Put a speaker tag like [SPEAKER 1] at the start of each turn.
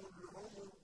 [SPEAKER 1] your own